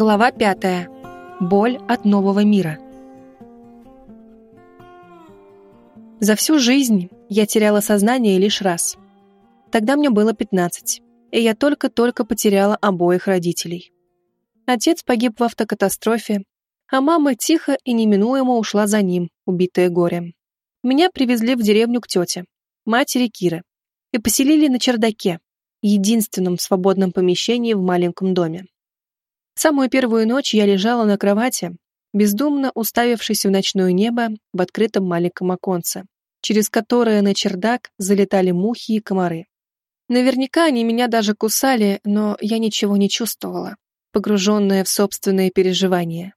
Глава пятая. Боль от нового мира. За всю жизнь я теряла сознание лишь раз. Тогда мне было 15, и я только-только потеряла обоих родителей. Отец погиб в автокатастрофе, а мама тихо и неминуемо ушла за ним, убитая горем. Меня привезли в деревню к тете, матери Киры, и поселили на чердаке, единственном свободном помещении в маленьком доме. Самую первую ночь я лежала на кровати, бездумно уставившись в ночное небо в открытом маленьком оконце, через которое на чердак залетали мухи и комары. Наверняка они меня даже кусали, но я ничего не чувствовала, погруженная в собственные переживания.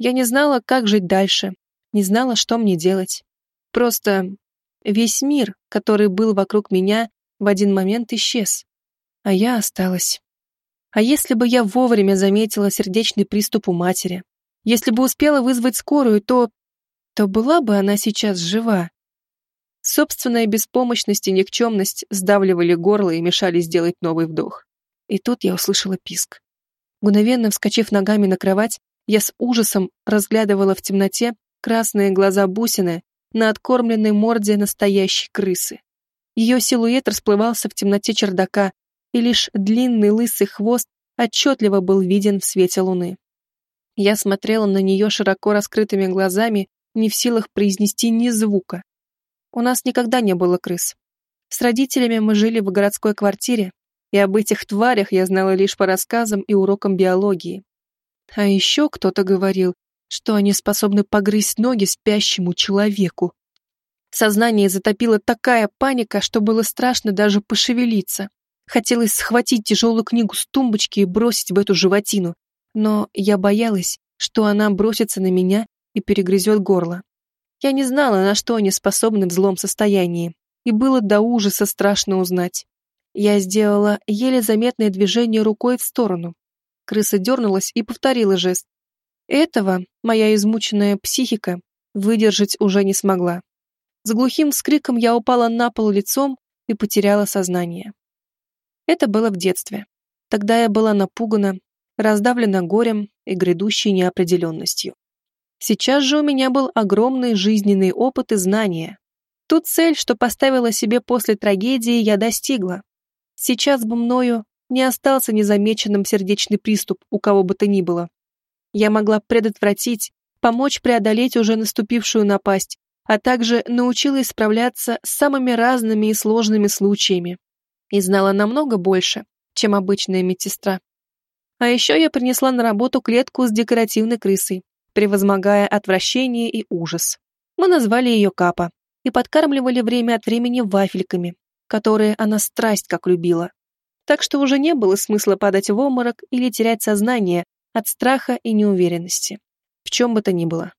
Я не знала, как жить дальше, не знала, что мне делать. Просто весь мир, который был вокруг меня, в один момент исчез, а я осталась. А если бы я вовремя заметила сердечный приступ у матери, если бы успела вызвать скорую, то... то была бы она сейчас жива. Собственная беспомощность и никчемность сдавливали горло и мешали сделать новый вдох. И тут я услышала писк. Мгновенно вскочив ногами на кровать, я с ужасом разглядывала в темноте красные глаза бусины на откормленной морде настоящей крысы. Ее силуэт расплывался в темноте чердака, и лишь длинный лысый хвост отчетливо был виден в свете луны. Я смотрела на нее широко раскрытыми глазами, не в силах произнести ни звука. У нас никогда не было крыс. С родителями мы жили в городской квартире, и об этих тварях я знала лишь по рассказам и урокам биологии. А еще кто-то говорил, что они способны погрызть ноги спящему человеку. Сознание затопила такая паника, что было страшно даже пошевелиться. Хотелось схватить тяжелую книгу с тумбочки и бросить в эту животину, но я боялась, что она бросится на меня и перегрызет горло. Я не знала, на что они способны в злом состоянии, и было до ужаса страшно узнать. Я сделала еле заметное движение рукой в сторону. Крыса дернулась и повторила жест. Этого моя измученная психика выдержать уже не смогла. С глухим вскриком я упала на пол лицом и потеряла сознание. Это было в детстве. Тогда я была напугана, раздавлена горем и грядущей неопределенностью. Сейчас же у меня был огромный жизненный опыт и знания. Ту цель, что поставила себе после трагедии, я достигла. Сейчас бы мною не остался незамеченным сердечный приступ у кого бы то ни было. Я могла предотвратить, помочь преодолеть уже наступившую напасть, а также научилась справляться с самыми разными и сложными случаями, и знала намного больше, чем обычная медсестра. А еще я принесла на работу клетку с декоративной крысой, превозмогая отвращение и ужас. Мы назвали ее Капа и подкармливали время от времени вафельками, которые она страсть как любила. Так что уже не было смысла падать в обморок или терять сознание от страха и неуверенности. В чем бы то ни было.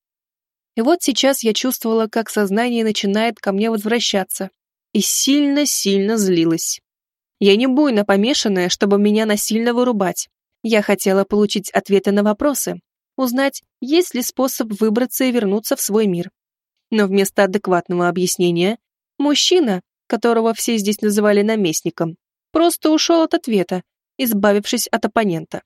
И вот сейчас я чувствовала, как сознание начинает ко мне возвращаться, и сильно-сильно злилась. Я не буйно помешанная, чтобы меня насильно вырубать. Я хотела получить ответы на вопросы, узнать, есть ли способ выбраться и вернуться в свой мир. Но вместо адекватного объяснения, мужчина, которого все здесь называли наместником, просто ушел от ответа, избавившись от оппонента.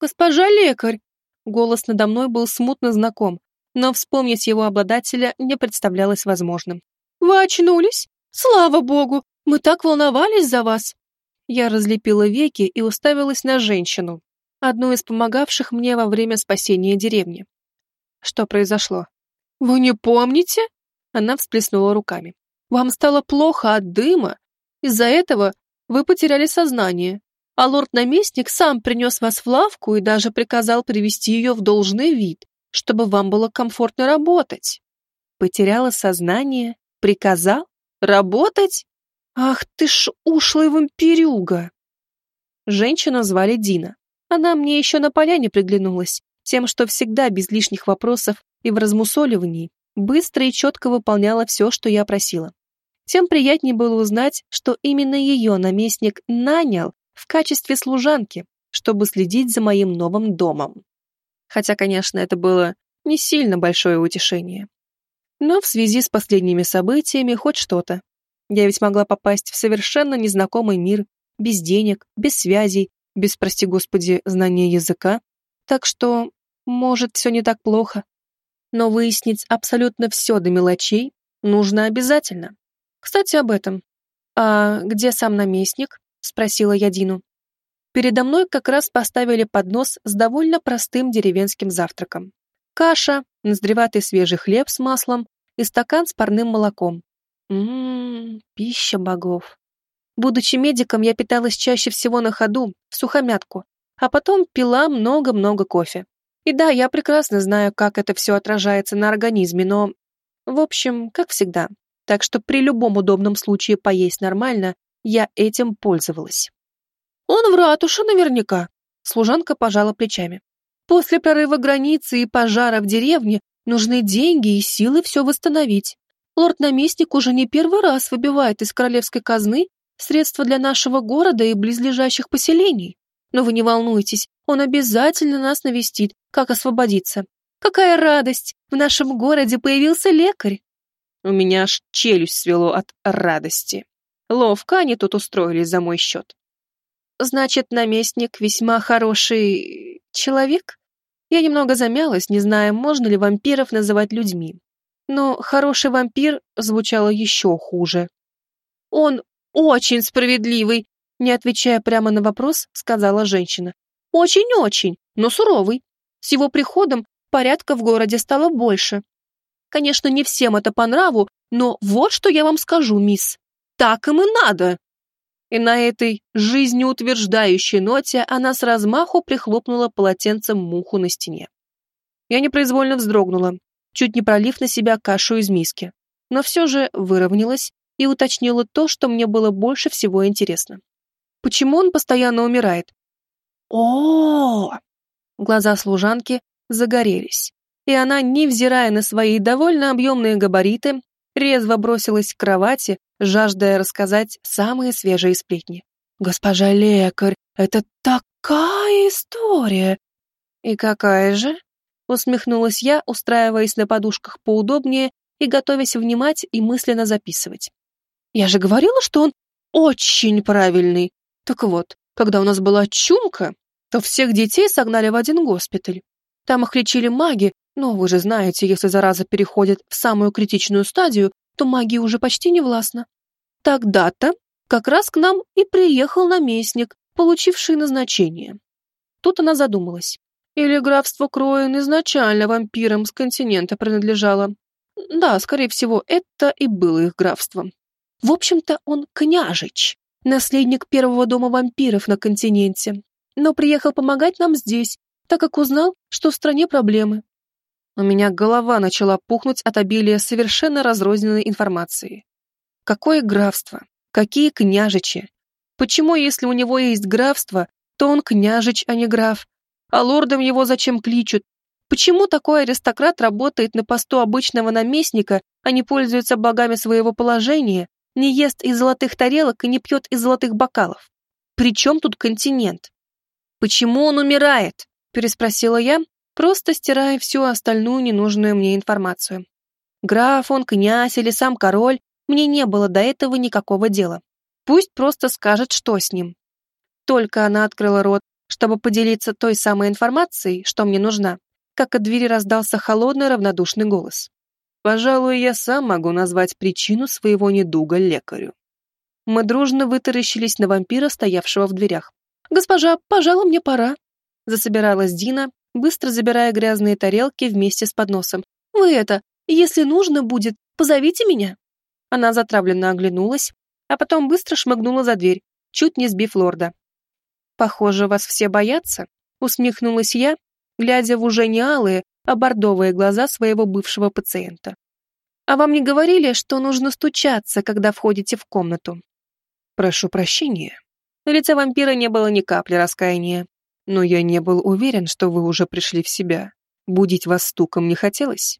«Госпожа лекарь!» Голос надо мной был смутно знаком, но вспомнить его обладателя не представлялось возможным. «Вы очнулись? Слава богу! Мы так волновались за вас!» Я разлепила веки и уставилась на женщину, одну из помогавших мне во время спасения деревни. Что произошло? «Вы не помните?» Она всплеснула руками. «Вам стало плохо от дыма. Из-за этого вы потеряли сознание, а лорд-наместник сам принес вас в лавку и даже приказал привести ее в должный вид, чтобы вам было комфортно работать. Потеряла сознание? Приказал? Работать? «Ах ты ж ушлый вампирюга!» Женщину звали Дина. Она мне еще на поляне приглянулась, тем, что всегда без лишних вопросов и в размусоливании быстро и четко выполняла все, что я просила. Тем приятнее было узнать, что именно ее наместник нанял в качестве служанки, чтобы следить за моим новым домом. Хотя, конечно, это было не сильно большое утешение. Но в связи с последними событиями хоть что-то, я ведь могла попасть в совершенно незнакомый мир, без денег, без связей, без, прости господи, знания языка. Так что, может, все не так плохо. Но выяснить абсолютно все до мелочей нужно обязательно. Кстати, об этом. «А где сам наместник?» — спросила я Дину. Передо мной как раз поставили поднос с довольно простым деревенским завтраком. Каша, наздреватый свежий хлеб с маслом и стакан с парным молоком. Ммм, пища богов. Будучи медиком, я питалась чаще всего на ходу, в сухомятку, а потом пила много-много кофе. И да, я прекрасно знаю, как это все отражается на организме, но... В общем, как всегда. Так что при любом удобном случае поесть нормально, я этим пользовалась. «Он в ратуше наверняка», — служанка пожала плечами. «После прорыва границы и пожара в деревне нужны деньги и силы все восстановить. Лорд-наместник уже не первый раз выбивает из королевской казны средства для нашего города и близлежащих поселений. Но вы не волнуйтесь, он обязательно нас навестит, как освободиться. Какая радость! В нашем городе появился лекарь!» У меня аж челюсть свело от радости. Ловко они тут устроились за мой счет. Значит, наместник весьма хороший человек? Я немного замялась, не зная, можно ли вампиров называть людьми. Но хороший вампир звучало еще хуже. Он очень справедливый, не отвечая прямо на вопрос, сказала женщина. Очень-очень, но суровый. С его приходом порядка в городе стало больше. Конечно, не всем это по нраву, но вот что я вам скажу, мисс. Так им и надо. И на этой жизнеутверждающей ноте она с размаху прихлопнула полотенцем муху на стене. Я непроизвольно вздрогнула, чуть не пролив на себя кашу из миски, но все же выровнялась и уточнила то, что мне было больше всего интересно. Почему он постоянно умирает? о, Глаза служанки загорелись, и она, невзирая на свои довольно объемные габариты, резво бросилась к кровати, жаждая рассказать самые свежие сплетни. «Госпожа лекарь, это такая история!» «И какая же?» — усмехнулась я, устраиваясь на подушках поудобнее и готовясь внимать и мысленно записывать. «Я же говорила, что он очень правильный. Так вот, когда у нас была чумка, то всех детей согнали в один госпиталь. Там их лечили маги, но вы же знаете, если зараза переходит в самую критичную стадию, то магия уже почти не властна. Тогда-то как раз к нам и приехал наместник, получивший назначение. Тут она задумалась. Или графство Кроен изначально вампирам с континента принадлежало. Да, скорее всего, это и было их графством. В общем-то, он княжич, наследник первого дома вампиров на континенте, но приехал помогать нам здесь, так как узнал, что в стране проблемы. У меня голова начала пухнуть от обилия совершенно разрозненной информации. Какое графство? Какие княжичи? Почему, если у него есть графство, то он княжич, а не граф? А лордом его зачем кличут? Почему такой аристократ работает на посту обычного наместника, а не пользуется благами своего положения, не ест из золотых тарелок и не пьет из золотых бокалов? Причем тут континент? Почему он умирает? переспросила я, просто стирая всю остальную ненужную мне информацию. Граф он, князь или сам король, мне не было до этого никакого дела. Пусть просто скажет, что с ним. Только она открыла рот, чтобы поделиться той самой информацией, что мне нужна, как от двери раздался холодный равнодушный голос. «Пожалуй, я сам могу назвать причину своего недуга лекарю». Мы дружно вытаращились на вампира, стоявшего в дверях. «Госпожа, пожалуй, мне пора», Засобиралась Дина, быстро забирая грязные тарелки вместе с подносом. «Вы это, если нужно будет, позовите меня». Она затравленно оглянулась, а потом быстро шмыгнула за дверь, чуть не сбив лорда. «Похоже, вас все боятся», — усмехнулась я, глядя в уже не алые, а бордовые глаза своего бывшего пациента. «А вам не говорили, что нужно стучаться, когда входите в комнату?» «Прошу прощения». На лице вампира не было ни капли раскаяния. Но я не был уверен, что вы уже пришли в себя. Будить вас стуком не хотелось?»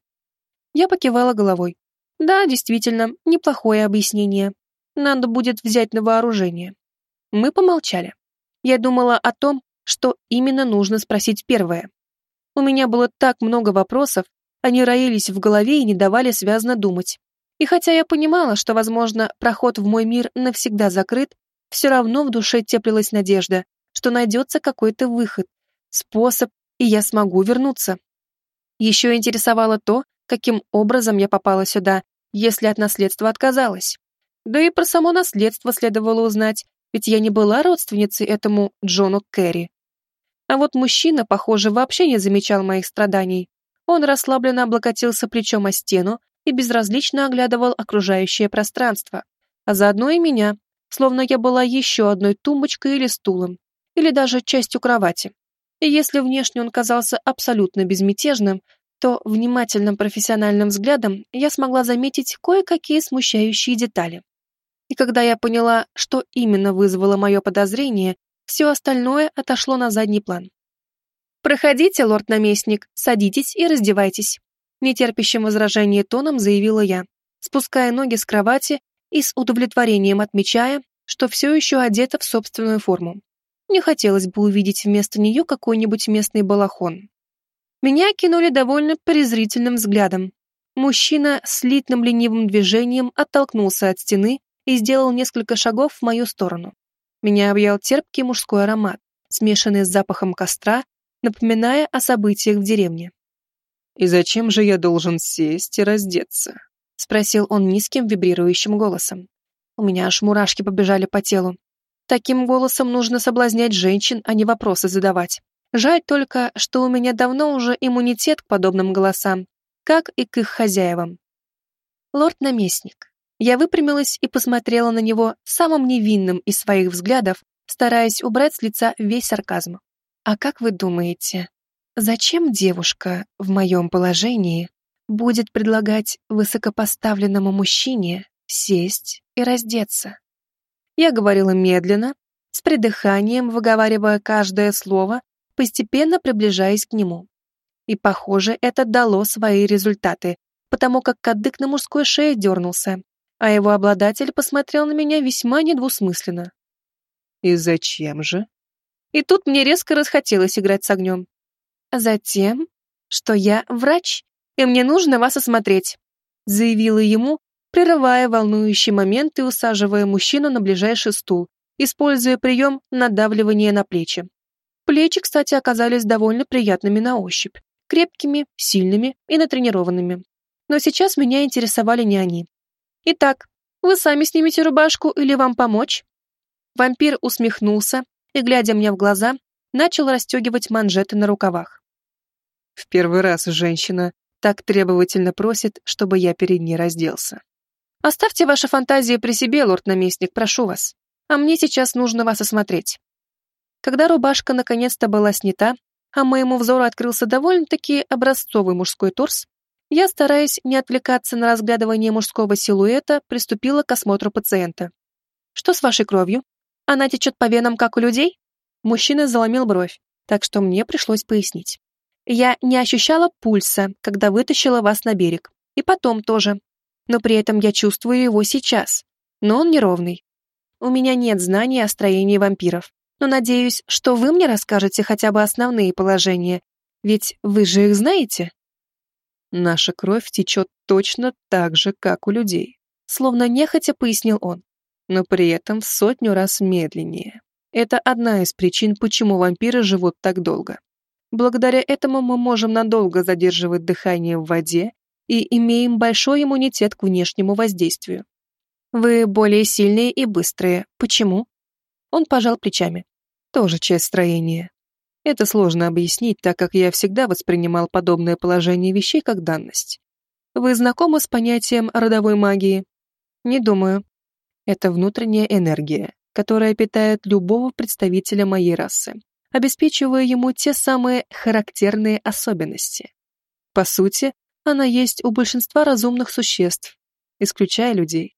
Я покивала головой. «Да, действительно, неплохое объяснение. Надо будет взять на вооружение». Мы помолчали. Я думала о том, что именно нужно спросить первое. У меня было так много вопросов, они роились в голове и не давали связно думать. И хотя я понимала, что, возможно, проход в мой мир навсегда закрыт, все равно в душе теплилась надежда, что найдется какой-то выход, способ и я смогу вернуться. Еще интересовало то, каким образом я попала сюда, если от наследства отказалась. Да и про само наследство следовало узнать, ведь я не была родственницей этому Джону Керри. А вот мужчина, похоже, вообще не замечал моих страданий. Он расслабленно облокотился плечом о стену и безразлично оглядывал окружающее пространство, а заодно и меня, словно я была еще одной тумбочкой или стулом, или даже частью кровати. И если внешне он казался абсолютно безмятежным, то внимательным профессиональным взглядом я смогла заметить кое-какие смущающие детали. И когда я поняла, что именно вызвало мое подозрение, все остальное отошло на задний план. «Проходите, лорд-наместник, садитесь и раздевайтесь», нетерпящим возражения тоном заявила я, спуская ноги с кровати и с удовлетворением отмечая, что все еще одета в собственную форму. Не хотелось бы увидеть вместо нее какой-нибудь местный балахон. Меня кинули довольно презрительным взглядом. Мужчина с слитным ленивым движением оттолкнулся от стены и сделал несколько шагов в мою сторону. Меня объял терпкий мужской аромат, смешанный с запахом костра, напоминая о событиях в деревне. «И зачем же я должен сесть и раздеться?» — спросил он низким вибрирующим голосом. У меня аж мурашки побежали по телу. Таким голосом нужно соблазнять женщин, а не вопросы задавать. Жаль только, что у меня давно уже иммунитет к подобным голосам, как и к их хозяевам. Лорд-наместник. Я выпрямилась и посмотрела на него самым невинным из своих взглядов, стараясь убрать с лица весь сарказм. А как вы думаете, зачем девушка в моем положении будет предлагать высокопоставленному мужчине сесть и раздеться? Я говорила медленно, с придыханием, выговаривая каждое слово, постепенно приближаясь к нему. И, похоже, это дало свои результаты, потому как кадык на мужской шее дернулся, а его обладатель посмотрел на меня весьма недвусмысленно. «И зачем же?» И тут мне резко расхотелось играть с огнем. «Затем, что я врач, и мне нужно вас осмотреть», заявила ему, прерывая волнующий момент и усаживая мужчину на ближайший стул, используя прием надавливания на плечи. Плечи, кстати, оказались довольно приятными на ощупь, крепкими, сильными и натренированными. Но сейчас меня интересовали не они. Итак, вы сами снимете рубашку или вам помочь? Вампир усмехнулся и, глядя мне в глаза, начал расстегивать манжеты на рукавах. В первый раз женщина так требовательно просит, чтобы я перед ней разделся. Оставьте ваши фантазии при себе, лорд-наместник, прошу вас. А мне сейчас нужно вас осмотреть. Когда рубашка наконец-то была снята, а моему взору открылся довольно-таки образцовый мужской торс, я, стараясь не отвлекаться на разглядывание мужского силуэта, приступила к осмотру пациента. «Что с вашей кровью? Она течет по венам, как у людей?» Мужчина заломил бровь, так что мне пришлось пояснить. «Я не ощущала пульса, когда вытащила вас на берег. И потом тоже но при этом я чувствую его сейчас, но он неровный. У меня нет знаний о строении вампиров, но надеюсь, что вы мне расскажете хотя бы основные положения, ведь вы же их знаете. Наша кровь течет точно так же, как у людей, словно нехотя пояснил он, но при этом в сотню раз медленнее. Это одна из причин, почему вампиры живут так долго. Благодаря этому мы можем надолго задерживать дыхание в воде и имеем большой иммунитет к внешнему воздействию. Вы более сильные и быстрые. Почему? Он пожал плечами. Тоже часть строения. Это сложно объяснить, так как я всегда воспринимал подобное положение вещей как данность. Вы знакомы с понятием родовой магии? Не думаю. Это внутренняя энергия, которая питает любого представителя моей расы, обеспечивая ему те самые характерные особенности. По сути, она есть у большинства разумных существ, исключая людей.